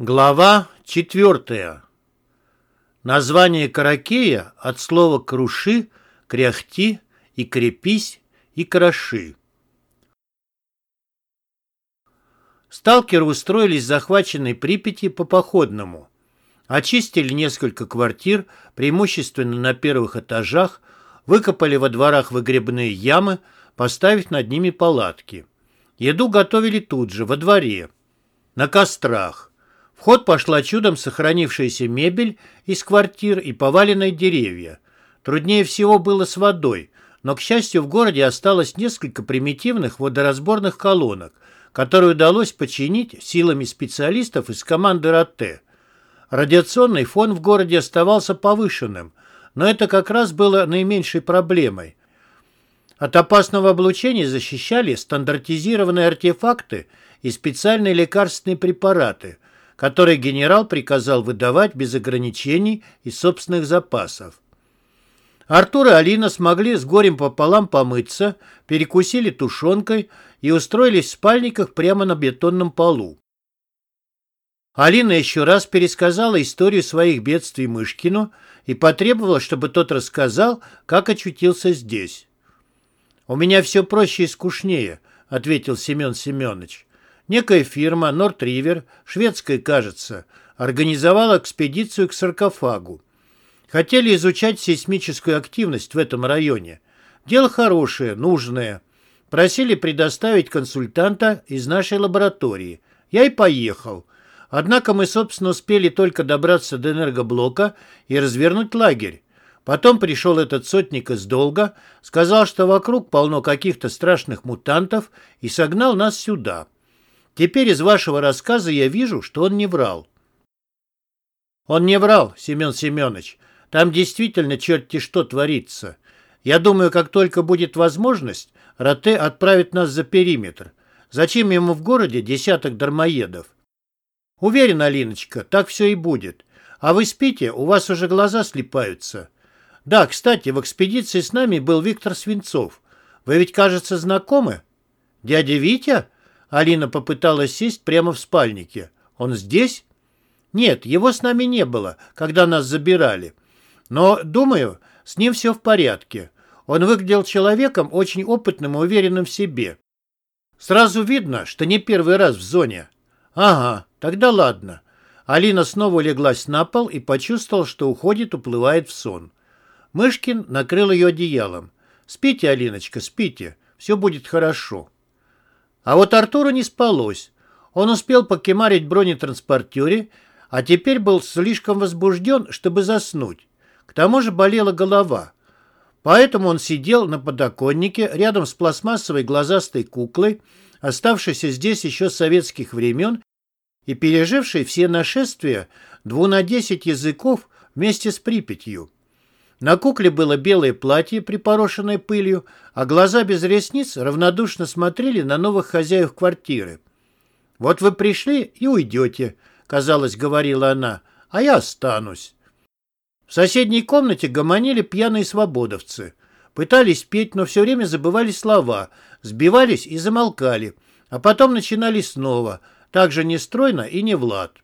Глава четвертая. Название Каракея от слова «круши», «кряхти» и «крепись» и «кроши». Сталкеры устроились в захваченной Припяти по походному. Очистили несколько квартир, преимущественно на первых этажах, выкопали во дворах выгребные ямы, поставив над ними палатки. Еду готовили тут же, во дворе, на кострах. Ход пошла чудом сохранившаяся мебель из квартир и поваленные деревья. Труднее всего было с водой, но, к счастью, в городе осталось несколько примитивных водоразборных колонок, которые удалось починить силами специалистов из команды РАТЭ. Радиационный фон в городе оставался повышенным, но это как раз было наименьшей проблемой. От опасного облучения защищали стандартизированные артефакты и специальные лекарственные препараты – который генерал приказал выдавать без ограничений из собственных запасов. Артур и Алина смогли с горем пополам помыться, перекусили тушенкой и устроились в спальниках прямо на бетонном полу. Алина еще раз пересказала историю своих бедствий Мышкину и потребовала, чтобы тот рассказал, как очутился здесь. «У меня все проще и скучнее», — ответил Семен Семенович. Некая фирма, Норт-Ривер, шведская, кажется, организовала экспедицию к саркофагу. Хотели изучать сейсмическую активность в этом районе. Дело хорошее, нужное. Просили предоставить консультанта из нашей лаборатории. Я и поехал. Однако мы, собственно, успели только добраться до энергоблока и развернуть лагерь. Потом пришел этот сотник из долга, сказал, что вокруг полно каких-то страшных мутантов и согнал нас сюда. Теперь из вашего рассказа я вижу, что он не врал. Он не врал, Семен Семенович. Там действительно черти что творится. Я думаю, как только будет возможность, Роте отправит нас за периметр. Зачем ему в городе десяток дармоедов? Уверен, Алиночка, так все и будет. А вы спите, у вас уже глаза слепаются. Да, кстати, в экспедиции с нами был Виктор Свинцов. Вы ведь, кажется, знакомы? Дядя Витя? Алина попыталась сесть прямо в спальнике. «Он здесь?» «Нет, его с нами не было, когда нас забирали. Но, думаю, с ним все в порядке. Он выглядел человеком очень опытным и уверенным в себе. Сразу видно, что не первый раз в зоне. Ага, тогда ладно. Алина снова леглась на пол и почувствовала, что уходит, уплывает в сон. Мышкин накрыл ее одеялом. «Спите, Алиночка, спите. Все будет хорошо». А вот Артуру не спалось. Он успел покемарить бронетранспортере, а теперь был слишком возбужден, чтобы заснуть. К тому же болела голова. Поэтому он сидел на подоконнике рядом с пластмассовой глазастой куклой, оставшейся здесь еще с советских времен и пережившей все нашествия дву на десять языков вместе с Припятью. На кукле было белое платье, припорошенное пылью, а глаза без ресниц равнодушно смотрели на новых хозяев квартиры. «Вот вы пришли и уйдете», — казалось, говорила она, — «а я останусь». В соседней комнате гомонили пьяные свободовцы. Пытались петь, но все время забывали слова, сбивались и замолкали, а потом начинали снова, так же нестройно и не Влад.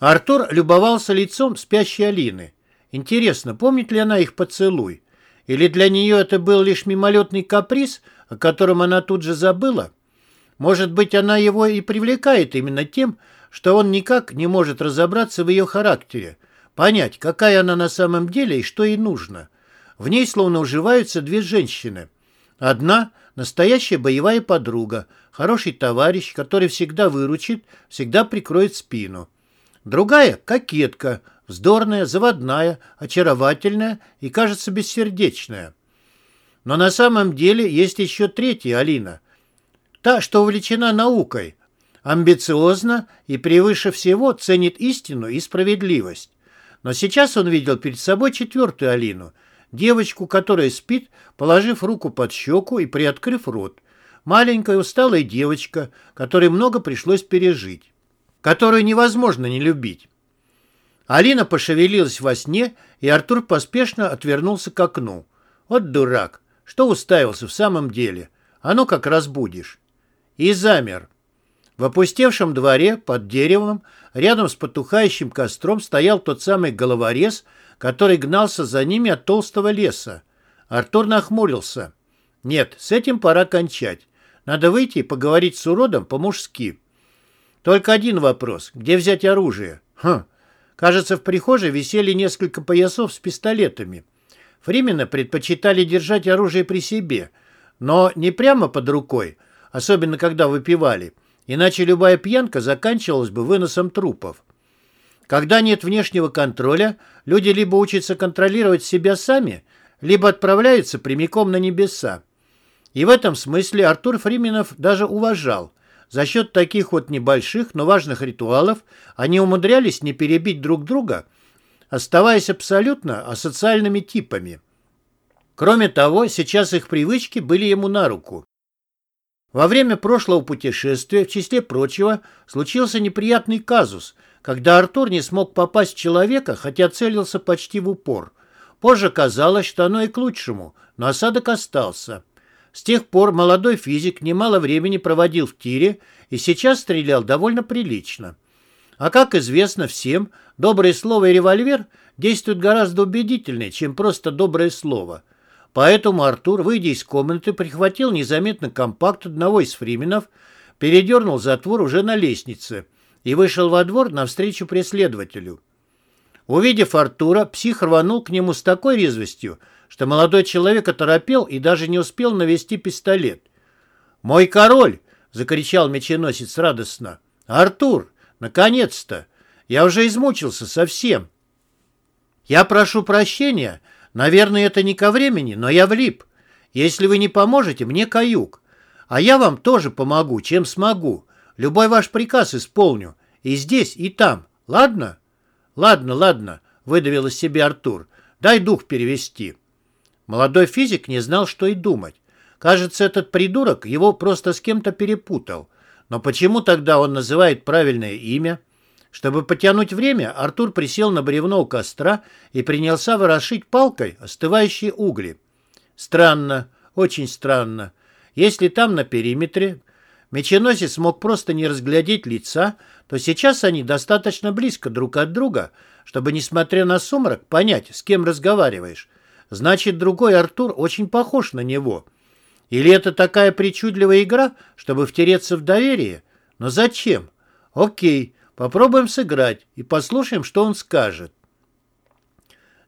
Артур любовался лицом спящей Алины. Интересно, помнит ли она их поцелуй? Или для нее это был лишь мимолетный каприз, о котором она тут же забыла? Может быть, она его и привлекает именно тем, что он никак не может разобраться в ее характере, понять, какая она на самом деле и что ей нужно. В ней словно уживаются две женщины. Одна – настоящая боевая подруга, хороший товарищ, который всегда выручит, всегда прикроет спину. Другая – кокетка – Вздорная, заводная, очаровательная и, кажется, бессердечная. Но на самом деле есть еще третья Алина. Та, что увлечена наукой, амбициозна и превыше всего ценит истину и справедливость. Но сейчас он видел перед собой четвертую Алину, девочку, которая спит, положив руку под щеку и приоткрыв рот. Маленькая усталая девочка, которой много пришлось пережить, которую невозможно не любить. Алина пошевелилась во сне, и Артур поспешно отвернулся к окну. Вот дурак, что уставился в самом деле? А ну как разбудишь. И замер. В опустевшем дворе под деревом рядом с потухающим костром стоял тот самый головорез, который гнался за ними от толстого леса. Артур нахмурился. Нет, с этим пора кончать. Надо выйти и поговорить с уродом по-мужски. Только один вопрос. Где взять оружие? Хм. Кажется, в прихожей висели несколько поясов с пистолетами. Фримены предпочитали держать оружие при себе, но не прямо под рукой, особенно когда выпивали, иначе любая пьянка заканчивалась бы выносом трупов. Когда нет внешнего контроля, люди либо учатся контролировать себя сами, либо отправляются прямиком на небеса. И в этом смысле Артур Фрименов даже уважал. За счет таких вот небольших, но важных ритуалов они умудрялись не перебить друг друга, оставаясь абсолютно асоциальными типами. Кроме того, сейчас их привычки были ему на руку. Во время прошлого путешествия, в числе прочего, случился неприятный казус, когда Артур не смог попасть в человека, хотя целился почти в упор. Позже казалось, что оно и к лучшему, но осадок остался. С тех пор молодой физик немало времени проводил в тире и сейчас стрелял довольно прилично. А как известно всем, доброе слово и револьвер действуют гораздо убедительнее, чем просто доброе слово. Поэтому Артур, выйдя из комнаты, прихватил незаметно компакт одного из фрименов, передернул затвор уже на лестнице и вышел во двор навстречу преследователю. Увидев Артура, псих рванул к нему с такой резвостью, что молодой человек оторопел и даже не успел навести пистолет. «Мой король!» — закричал меченосец радостно. «Артур! Наконец-то! Я уже измучился совсем!» «Я прошу прощения. Наверное, это не ко времени, но я влип. Если вы не поможете, мне каюк. А я вам тоже помогу, чем смогу. Любой ваш приказ исполню. И здесь, и там. Ладно?» «Ладно, ладно», — выдавил из себя Артур. «Дай дух перевести». Молодой физик не знал, что и думать. Кажется, этот придурок его просто с кем-то перепутал. Но почему тогда он называет правильное имя? Чтобы потянуть время, Артур присел на бревно у костра и принялся ворошить палкой остывающие угли. Странно, очень странно. Если там на периметре меченосец мог просто не разглядеть лица, то сейчас они достаточно близко друг от друга, чтобы, несмотря на сумрак, понять, с кем разговариваешь. Значит, другой Артур очень похож на него. Или это такая причудливая игра, чтобы втереться в доверие? Но зачем? Окей, попробуем сыграть и послушаем, что он скажет.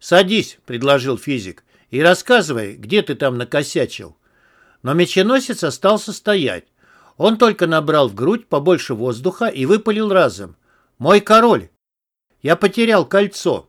«Садись», — предложил физик, — «и рассказывай, где ты там накосячил». Но меченосец остался стоять. Он только набрал в грудь побольше воздуха и выпалил разом. «Мой король! Я потерял кольцо».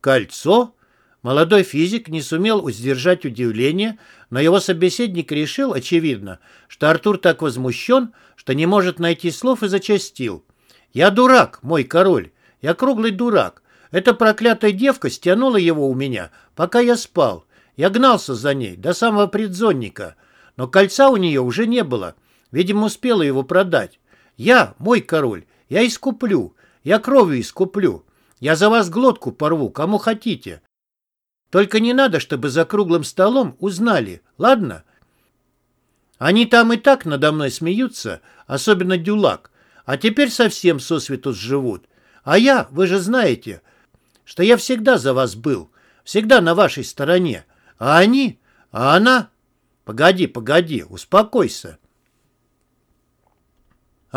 «Кольцо?» Молодой физик не сумел сдержать удивление, но его собеседник решил, очевидно, что Артур так возмущен, что не может найти слов и зачастил. «Я дурак, мой король, я круглый дурак. Эта проклятая девка стянула его у меня, пока я спал. Я гнался за ней до самого предзонника, но кольца у нее уже не было. Видимо, успела его продать. Я, мой король, я искуплю, я кровью искуплю. Я за вас глотку порву, кому хотите. Только не надо, чтобы за круглым столом узнали, ладно? Они там и так надо мной смеются, особенно Дюлак, а теперь совсем сосвету живут. А я, вы же знаете, что я всегда за вас был, всегда на вашей стороне. А они, а она... Погоди, погоди, успокойся.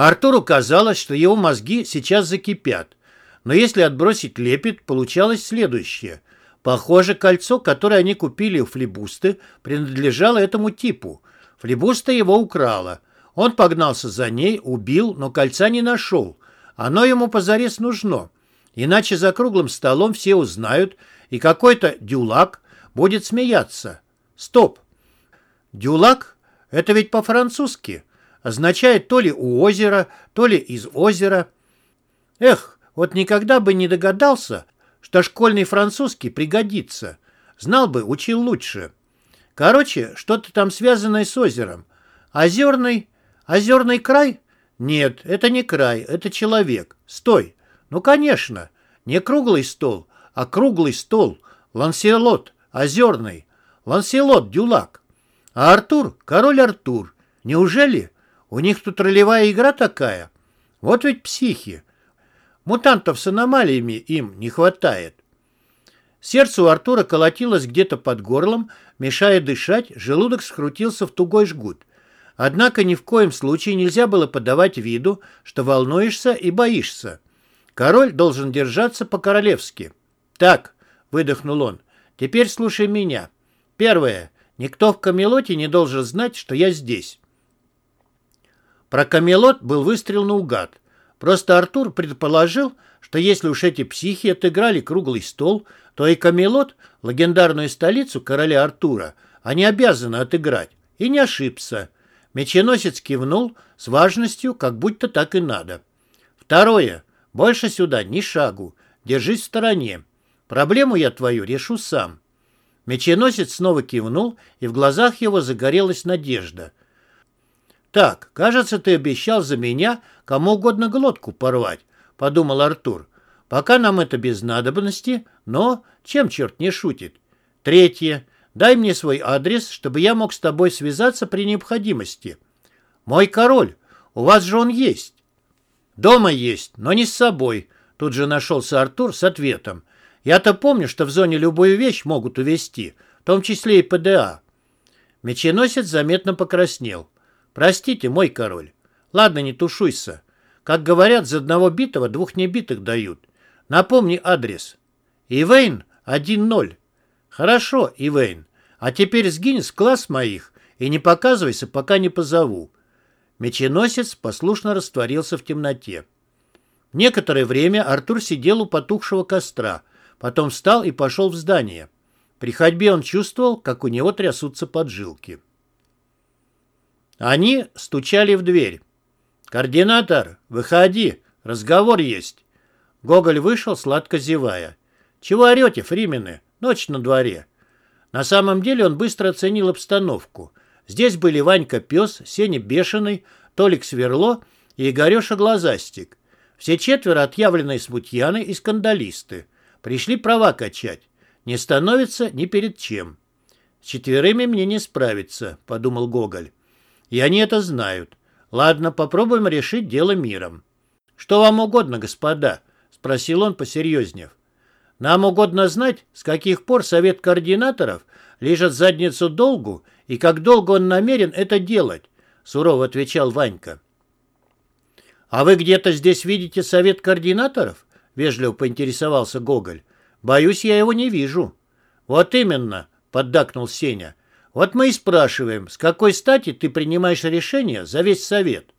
Артуру казалось, что его мозги сейчас закипят. Но если отбросить лепет, получалось следующее. Похоже, кольцо, которое они купили у флебусты, принадлежало этому типу. Флебуста его украла. Он погнался за ней, убил, но кольца не нашел. Оно ему позарез нужно. Иначе за круглым столом все узнают, и какой-то дюлак будет смеяться. Стоп! Дюлак — это ведь по-французски. Означает то ли у озера, то ли из озера. Эх, вот никогда бы не догадался, что школьный французский пригодится. Знал бы, учил лучше. Короче, что-то там связанное с озером. Озерный... Озерный край? Нет, это не край, это человек. Стой. Ну, конечно. Не круглый стол, а круглый стол. Ланселот, озерный. Ланселот, дюлак. А Артур, король Артур. Неужели? У них тут ролевая игра такая? Вот ведь психи. Мутантов с аномалиями им не хватает. Сердце у Артура колотилось где-то под горлом, мешая дышать, желудок скрутился в тугой жгут. Однако ни в коем случае нельзя было подавать виду, что волнуешься и боишься. Король должен держаться по-королевски. «Так», — выдохнул он, — «теперь слушай меня. Первое. Никто в Камелоте не должен знать, что я здесь». Про Камелот был выстрел наугад. Просто Артур предположил, что если уж эти психи отыграли круглый стол, то и Камелот, легендарную столицу короля Артура, они обязаны отыграть. И не ошибся. Меченосец кивнул с важностью, как будто так и надо. Второе. Больше сюда ни шагу. Держись в стороне. Проблему я твою решу сам. Меченосец снова кивнул, и в глазах его загорелась надежда. «Так, кажется, ты обещал за меня кому угодно глотку порвать», — подумал Артур. «Пока нам это без надобности, но чем черт не шутит? Третье. Дай мне свой адрес, чтобы я мог с тобой связаться при необходимости. Мой король, у вас же он есть. Дома есть, но не с собой. Тут же нашелся Артур с ответом. Я-то помню, что в зоне любую вещь могут увезти, в том числе и ПДА. Меченосец заметно покраснел. Простите, мой король. Ладно, не тушуйся. Как говорят, за одного битого двух небитых дают. Напомни адрес. Ивейн 1-0. «Хорошо, Ивейн. А теперь сгинь с класс моих и не показывайся, пока не позову». Меченосец послушно растворился в темноте. Некоторое время Артур сидел у потухшего костра, потом встал и пошел в здание. При ходьбе он чувствовал, как у него трясутся поджилки. Они стучали в дверь. «Координатор, выходи, разговор есть». Гоголь вышел, сладко зевая. «Чего орете, фримены? Ночь на дворе. На самом деле он быстро оценил обстановку. Здесь были Ванька Пес, Сеня Бешеный, Толик Сверло и Игореша Глазастик. Все четверо отъявленные смутьяны и скандалисты. Пришли права качать. Не становится ни перед чем. С четверыми мне не справиться, подумал Гоголь. И они это знают. Ладно, попробуем решить дело миром. Что вам угодно, господа? Спросил он, посерьезнев. Нам угодно знать, с каких пор совет координаторов лежит задницу долгу и как долго он намерен это делать, сурово отвечал Ванька. А вы где-то здесь видите совет координаторов? Вежливо поинтересовался Гоголь. Боюсь, я его не вижу. Вот именно, поддакнул Сеня. Вот мы и спрашиваем, с какой стати ты принимаешь решение за весь совет?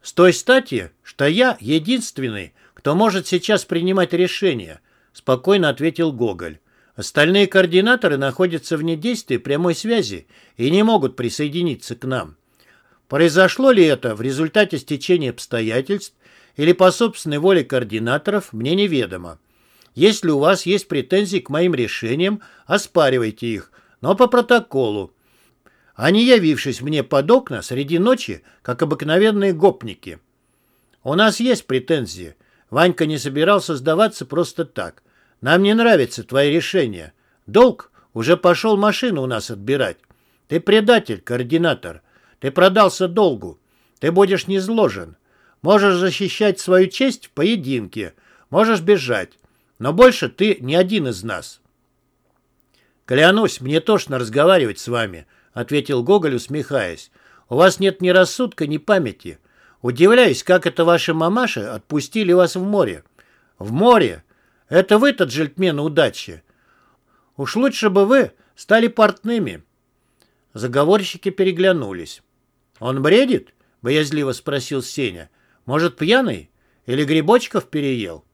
С той стати, что я единственный, кто может сейчас принимать решения, спокойно ответил Гоголь. Остальные координаторы находятся вне действия прямой связи и не могут присоединиться к нам. Произошло ли это в результате стечения обстоятельств или по собственной воле координаторов, мне неведомо. Если у вас есть претензии к моим решениям, оспаривайте их, но по протоколу, а не явившись мне под окна среди ночи, как обыкновенные гопники. У нас есть претензии. Ванька не собирался сдаваться просто так. Нам не нравятся твои решения. Долг уже пошел машину у нас отбирать. Ты предатель, координатор. Ты продался долгу. Ты будешь низложен. Можешь защищать свою честь в поединке. Можешь бежать. Но больше ты не один из нас. Клянусь, мне тошно разговаривать с вами. — ответил Гоголь, усмехаясь. «У вас нет ни рассудка, ни памяти. Удивляюсь, как это ваши мамаши отпустили вас в море». «В море? Это вы тот джельтмен удачи. Уж лучше бы вы стали портными». Заговорщики переглянулись. «Он бредит?» — боязливо спросил Сеня. «Может, пьяный? Или грибочков переел?»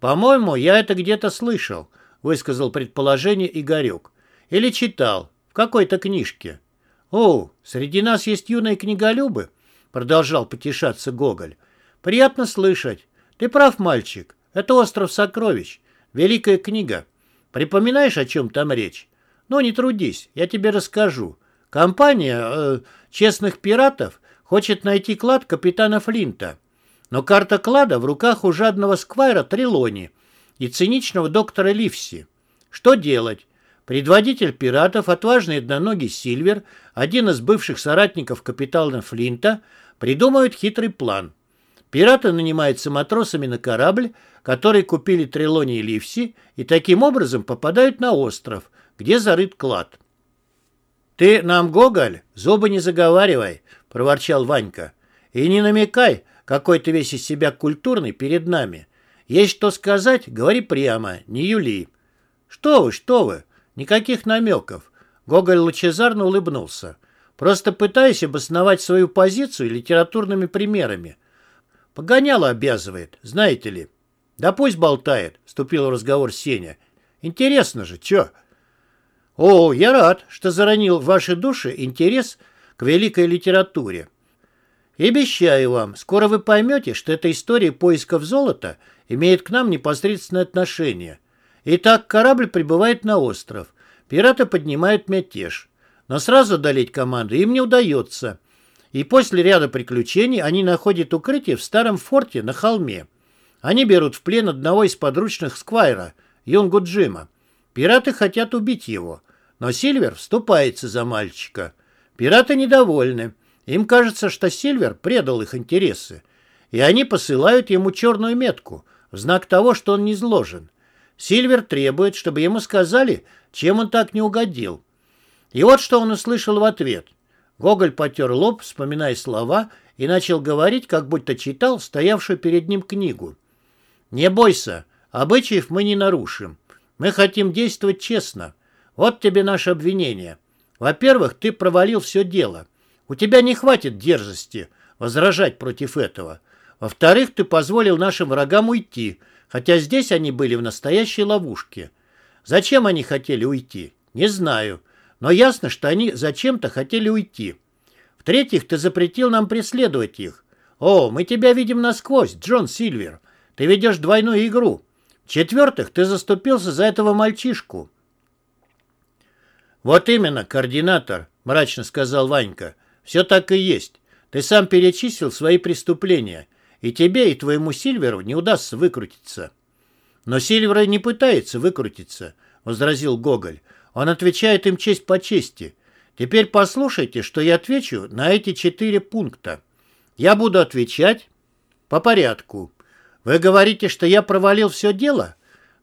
«По-моему, я это где-то слышал», — высказал предположение Игорек. «Или читал какой-то книжке. «О, среди нас есть юные книголюбы», — продолжал потешаться Гоголь. «Приятно слышать. Ты прав, мальчик. Это «Остров сокровищ». Великая книга. Припоминаешь, о чем там речь? Ну, не трудись, я тебе расскажу. Компания э, честных пиратов хочет найти клад капитана Флинта. Но карта клада в руках у жадного сквайра Трелони и циничного доктора Ливси. Что делать? Предводитель пиратов, отважный одноногий Сильвер, один из бывших соратников капитана Флинта, придумывает хитрый план. Пираты нанимаются матросами на корабль, который купили Трелони и Ливси, и таким образом попадают на остров, где зарыт клад. «Ты нам, Гоголь, зубы не заговаривай», — проворчал Ванька. «И не намекай, какой ты весь из себя культурный перед нами. Есть что сказать, говори прямо, не юли». «Что вы, что вы, никаких намеков». Гоголь лучезарно улыбнулся. «Просто пытаюсь обосновать свою позицию литературными примерами. Погоняло обязывает, знаете ли». «Да пусть болтает», — вступил в разговор Сеня. «Интересно же, чё?» «О, я рад, что заронил в ваши души интерес к великой литературе. И обещаю вам, скоро вы поймете, что эта история поисков золота имеет к нам непосредственное отношение. Итак, корабль прибывает на остров. Пираты поднимают мятеж. Но сразу одолеть команду им не удается. И после ряда приключений они находят укрытие в старом форте на холме. Они берут в плен одного из подручных Сквайра, Юнгу Джима. Пираты хотят убить его. Но Сильвер вступается за мальчика. Пираты недовольны. Им кажется, что Сильвер предал их интересы. И они посылают ему черную метку в знак того, что он не зложен. Сильвер требует, чтобы ему сказали, чем он так не угодил. И вот что он услышал в ответ. Гоголь потер лоб, вспоминая слова, и начал говорить, как будто читал стоявшую перед ним книгу. «Не бойся, обычаев мы не нарушим. Мы хотим действовать честно. Вот тебе наше обвинение. Во-первых, ты провалил все дело. У тебя не хватит дерзости возражать против этого. Во-вторых, ты позволил нашим врагам уйти, хотя здесь они были в настоящей ловушке. Зачем они хотели уйти? Не знаю. Но ясно, что они зачем-то хотели уйти. В-третьих, ты запретил нам преследовать их. О, мы тебя видим насквозь, Джон Сильвер. Ты ведешь двойную игру. В-четвертых, ты заступился за этого мальчишку. «Вот именно, координатор», — мрачно сказал Ванька. «Все так и есть. Ты сам перечислил свои преступления, и тебе и твоему Сильверу не удастся выкрутиться». «Но Сильвер не пытается выкрутиться», — возразил Гоголь. «Он отвечает им честь по чести. Теперь послушайте, что я отвечу на эти четыре пункта. Я буду отвечать по порядку. Вы говорите, что я провалил все дело?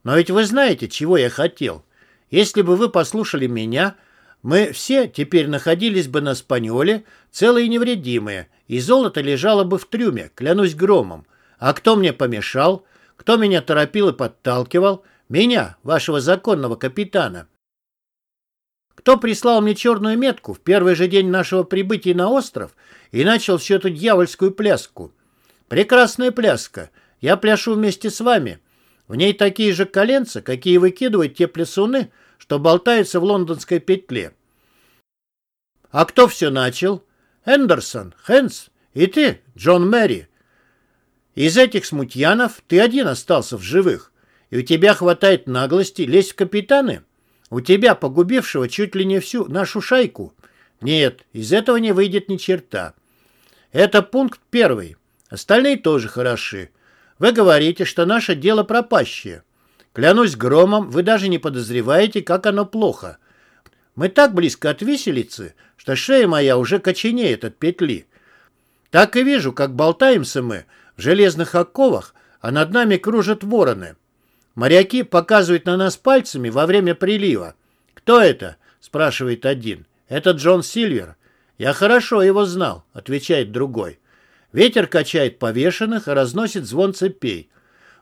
Но ведь вы знаете, чего я хотел. Если бы вы послушали меня, мы все теперь находились бы на Спаньоле, целые и невредимые, и золото лежало бы в трюме, клянусь громом. А кто мне помешал? Кто меня торопил и подталкивал? Меня, вашего законного капитана. Кто прислал мне черную метку в первый же день нашего прибытия на остров и начал всю эту дьявольскую пляску? Прекрасная пляска. Я пляшу вместе с вами. В ней такие же коленца, какие выкидывают те плясуны, что болтаются в лондонской петле. А кто все начал? Эндерсон, Хэнс и ты, Джон Мэри. Из этих смутьянов ты один остался в живых, и у тебя хватает наглости лезть в капитаны? У тебя, погубившего чуть ли не всю нашу шайку? Нет, из этого не выйдет ни черта. Это пункт первый. Остальные тоже хороши. Вы говорите, что наше дело пропащее. Клянусь громом, вы даже не подозреваете, как оно плохо. Мы так близко от виселицы, что шея моя уже коченеет от петли. Так и вижу, как болтаемся мы в железных оковах, а над нами кружат вороны. Моряки показывают на нас пальцами во время прилива. «Кто это?» – спрашивает один. «Это Джон Сильвер». «Я хорошо его знал», – отвечает другой. Ветер качает повешенных и разносит звон цепей.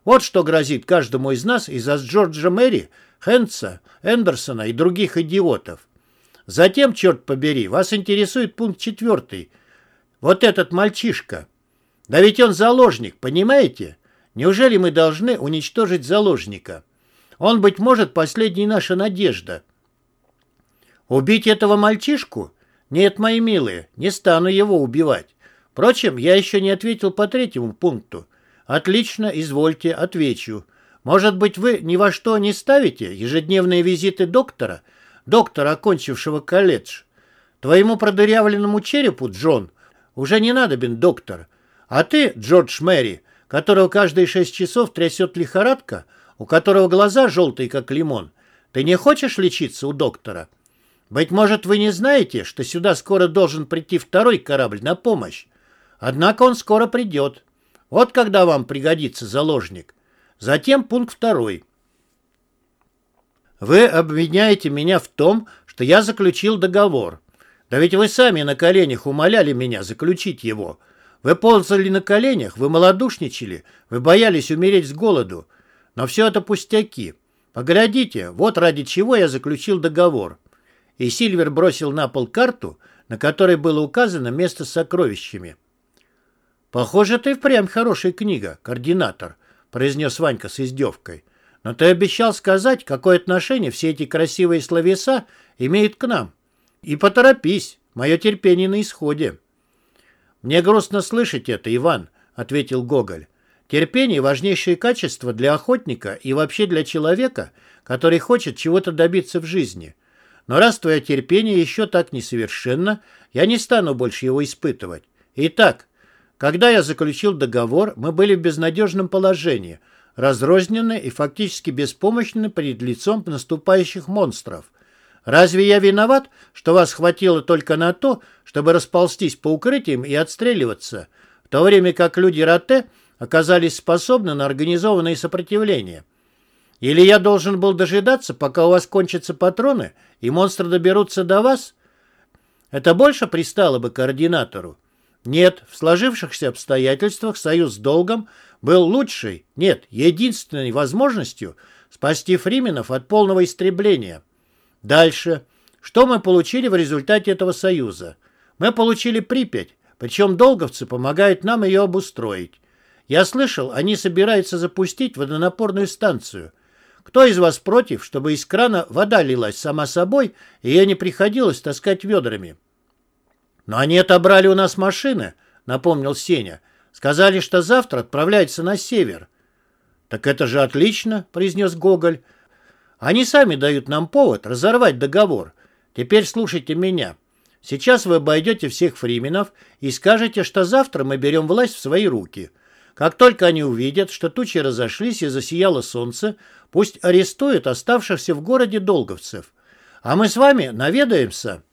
Вот что грозит каждому из нас из-за Джорджа Мэри, Хэнса, Эндерсона и других идиотов. Затем, черт побери, вас интересует пункт четвертый. Вот этот мальчишка. Да ведь он заложник, понимаете? Неужели мы должны уничтожить заложника? Он, быть может, последняя наша надежда. Убить этого мальчишку? Нет, мои милые, не стану его убивать. Впрочем, я еще не ответил по третьему пункту. Отлично, извольте, отвечу. Может быть, вы ни во что не ставите ежедневные визиты доктора, доктора, окончившего колледж? Твоему продырявленному черепу, Джон, уже не надобен доктор. А ты, Джордж Мэри, которого каждые шесть часов трясет лихорадка, у которого глаза желтые, как лимон, Ты не хочешь лечиться у доктора? Быть может, вы не знаете, что сюда скоро должен прийти второй корабль на помощь? Однако он скоро придет. Вот когда вам пригодится заложник. Затем пункт второй. Вы обвиняете меня в том, что я заключил договор. Да ведь вы сами на коленях умоляли меня заключить его. Вы ползали на коленях, вы малодушничали, вы боялись умереть с голоду. Но все это пустяки. Поглядите, вот ради чего я заключил договор. И Сильвер бросил на пол карту, на которой было указано место с сокровищами. «Похоже, ты впрямь хорошая книга, координатор», — произнес Ванька с издевкой. «Но ты обещал сказать, какое отношение все эти красивые словеса имеют к нам. И поторопись, мое терпение на исходе». «Мне грустно слышать это, Иван», — ответил Гоголь. «Терпение — важнейшее качество для охотника и вообще для человека, который хочет чего-то добиться в жизни. Но раз твое терпение еще так несовершенно, я не стану больше его испытывать. Итак, когда я заключил договор, мы были в безнадежном положении, разрознены и фактически беспомощны перед лицом наступающих монстров. Разве я виноват, что вас хватило только на то, чтобы расползтись по укрытиям и отстреливаться, в то время как люди Роте оказались способны на организованное сопротивление? Или я должен был дожидаться, пока у вас кончатся патроны, и монстры доберутся до вас? Это больше пристало бы координатору. Нет, в сложившихся обстоятельствах союз с долгом был лучшей, нет, единственной возможностью спасти фрименов от полного истребления. Дальше. Что мы получили в результате этого союза? Мы получили Припять, причем долговцы помогают нам ее обустроить. Я слышал, они собираются запустить водонапорную станцию. Кто из вас против, чтобы из крана вода лилась сама собой, и ее не приходилось таскать ведрами? Но они отобрали у нас машины, напомнил Сеня. Сказали, что завтра отправляются на север. Так это же отлично, произнес Гоголь. Они сами дают нам повод разорвать договор. Теперь слушайте меня. Сейчас вы обойдете всех фрименов и скажете, что завтра мы берем власть в свои руки. Как только они увидят, что тучи разошлись и засияло солнце, пусть арестуют оставшихся в городе долговцев. А мы с вами наведаемся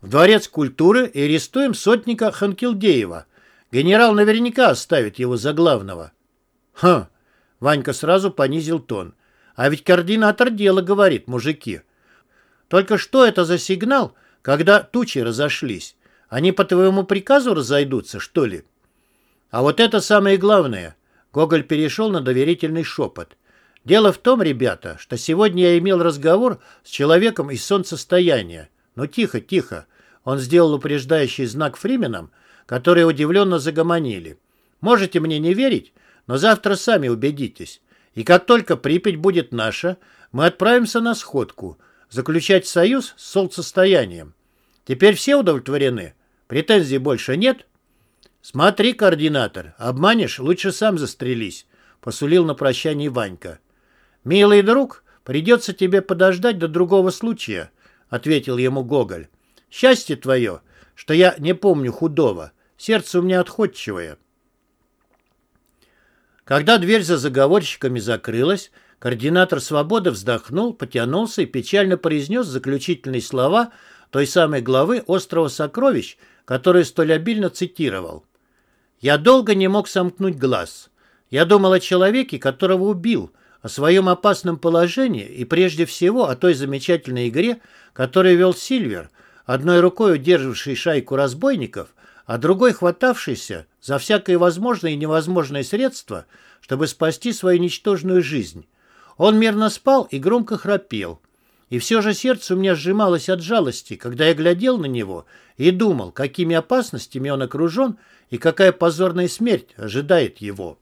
в Дворец культуры и арестуем сотника Ханкилдеева. Генерал наверняка оставит его за главного. Хм, Ванька сразу понизил тон. А ведь координатор дела говорит, мужики. Только что это за сигнал, когда тучи разошлись? Они по твоему приказу разойдутся, что ли? А вот это самое главное. Гоголь перешел на доверительный шепот. Дело в том, ребята, что сегодня я имел разговор с человеком из солнцестояния. Ну тихо, тихо. Он сделал упреждающий знак фрименам, которые удивленно загомонили. Можете мне не верить, но завтра сами убедитесь. И как только Припять будет наша, мы отправимся на сходку, заключать союз с солнцестоянием. Теперь все удовлетворены? Претензий больше нет? Смотри, координатор, обманешь, лучше сам застрелись, посулил на прощание Ванька. Милый друг, придется тебе подождать до другого случая, ответил ему Гоголь. Счастье твое, что я не помню худого, сердце у меня отходчивое. Когда дверь за заговорщиками закрылась, координатор свободы вздохнул, потянулся и печально произнес заключительные слова той самой главы «Острова сокровищ», которую столь обильно цитировал. «Я долго не мог сомкнуть глаз. Я думал о человеке, которого убил, о своем опасном положении и прежде всего о той замечательной игре, которую вел Сильвер, одной рукой удерживавший шайку разбойников, а другой хватавшийся за всякое возможное и невозможное средство, чтобы спасти свою ничтожную жизнь. Он мирно спал и громко храпел. И все же сердце у меня сжималось от жалости, когда я глядел на него и думал, какими опасностями он окружен и какая позорная смерть ожидает его.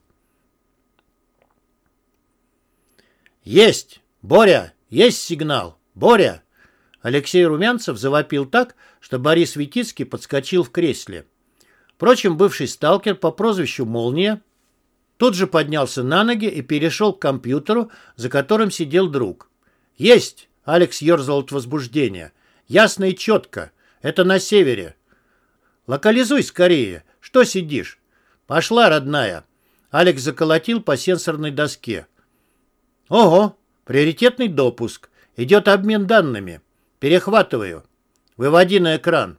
«Есть! Боря! Есть сигнал! Боря!» Алексей Румянцев завопил так, что Борис Витицкий подскочил в кресле. Впрочем, бывший сталкер по прозвищу «Молния» тут же поднялся на ноги и перешел к компьютеру, за которым сидел друг. «Есть!» — Алекс ерзал от возбуждения. «Ясно и четко. Это на севере. Локализуй скорее. Что сидишь?» «Пошла, родная!» Алекс заколотил по сенсорной доске. «Ого! Приоритетный допуск. Идет обмен данными. Перехватываю. Выводи на экран.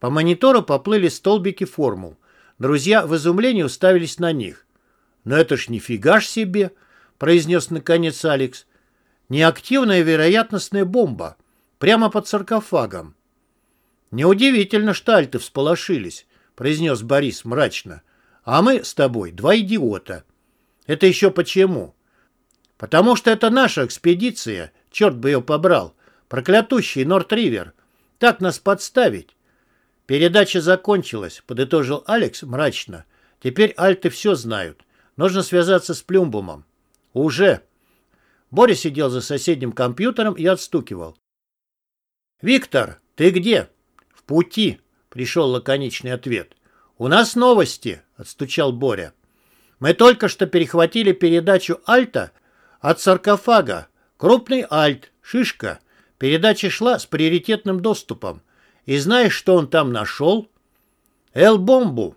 По монитору поплыли столбики формул. Друзья в изумлении уставились на них. «Но это ж нифига ж себе!» — произнес наконец Алекс. «Неактивная вероятностная бомба. Прямо под саркофагом». «Неудивительно, что альты всполошились», — произнес Борис мрачно. «А мы с тобой два идиота». «Это еще почему?» «Потому что это наша экспедиция, черт бы ее побрал. Проклятущий Норт-Ривер. Так нас подставить». «Передача закончилась», — подытожил Алекс мрачно. «Теперь альты все знают. Нужно связаться с Плюмбумом». «Уже». Боря сидел за соседним компьютером и отстукивал. «Виктор, ты где?» «В пути», — пришел лаконичный ответ. «У нас новости», — отстучал Боря. «Мы только что перехватили передачу «Альта» от саркофага. Крупный «Альт», шишка. Передача шла с приоритетным доступом. И знаешь, что он там нашел? Л-бомбу.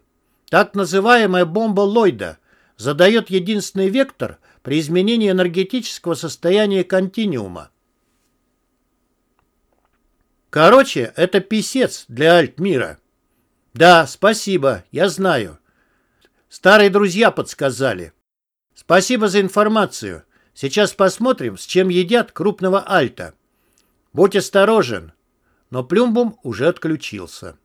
Так называемая бомба Ллойда задает единственный вектор при изменении энергетического состояния континиума. Короче, это писец для альт-мира. Да, спасибо, я знаю. Старые друзья подсказали. Спасибо за информацию. Сейчас посмотрим, с чем едят крупного альта. Будь осторожен. Но Плюмбум уже отключился.